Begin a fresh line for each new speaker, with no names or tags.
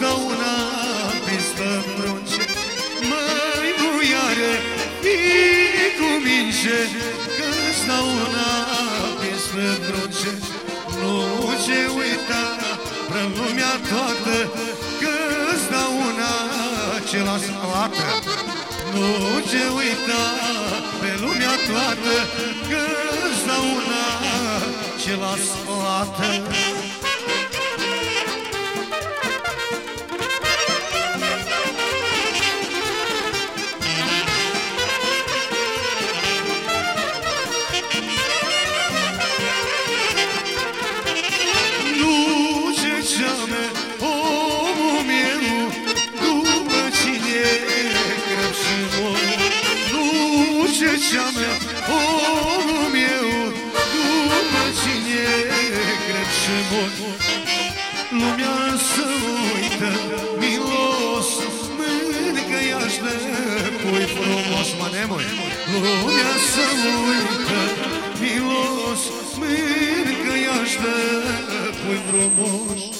Că-ți dau una peste frunce. Mai muiare, fi cu mince, Că-ți dau una peste frunce. Nu ce uita, vreo lumea toată, Că-ți dau una ce lasă lată. Nu ce uita pe lumea toată Că-ți dau una ce las plată ce ceame omul meu După cine greu și mor Lumea să uită milos Mâncă i-aș de pui frumos Mă nemui Lumea să uită milos Mâncă i-aș de pui frumos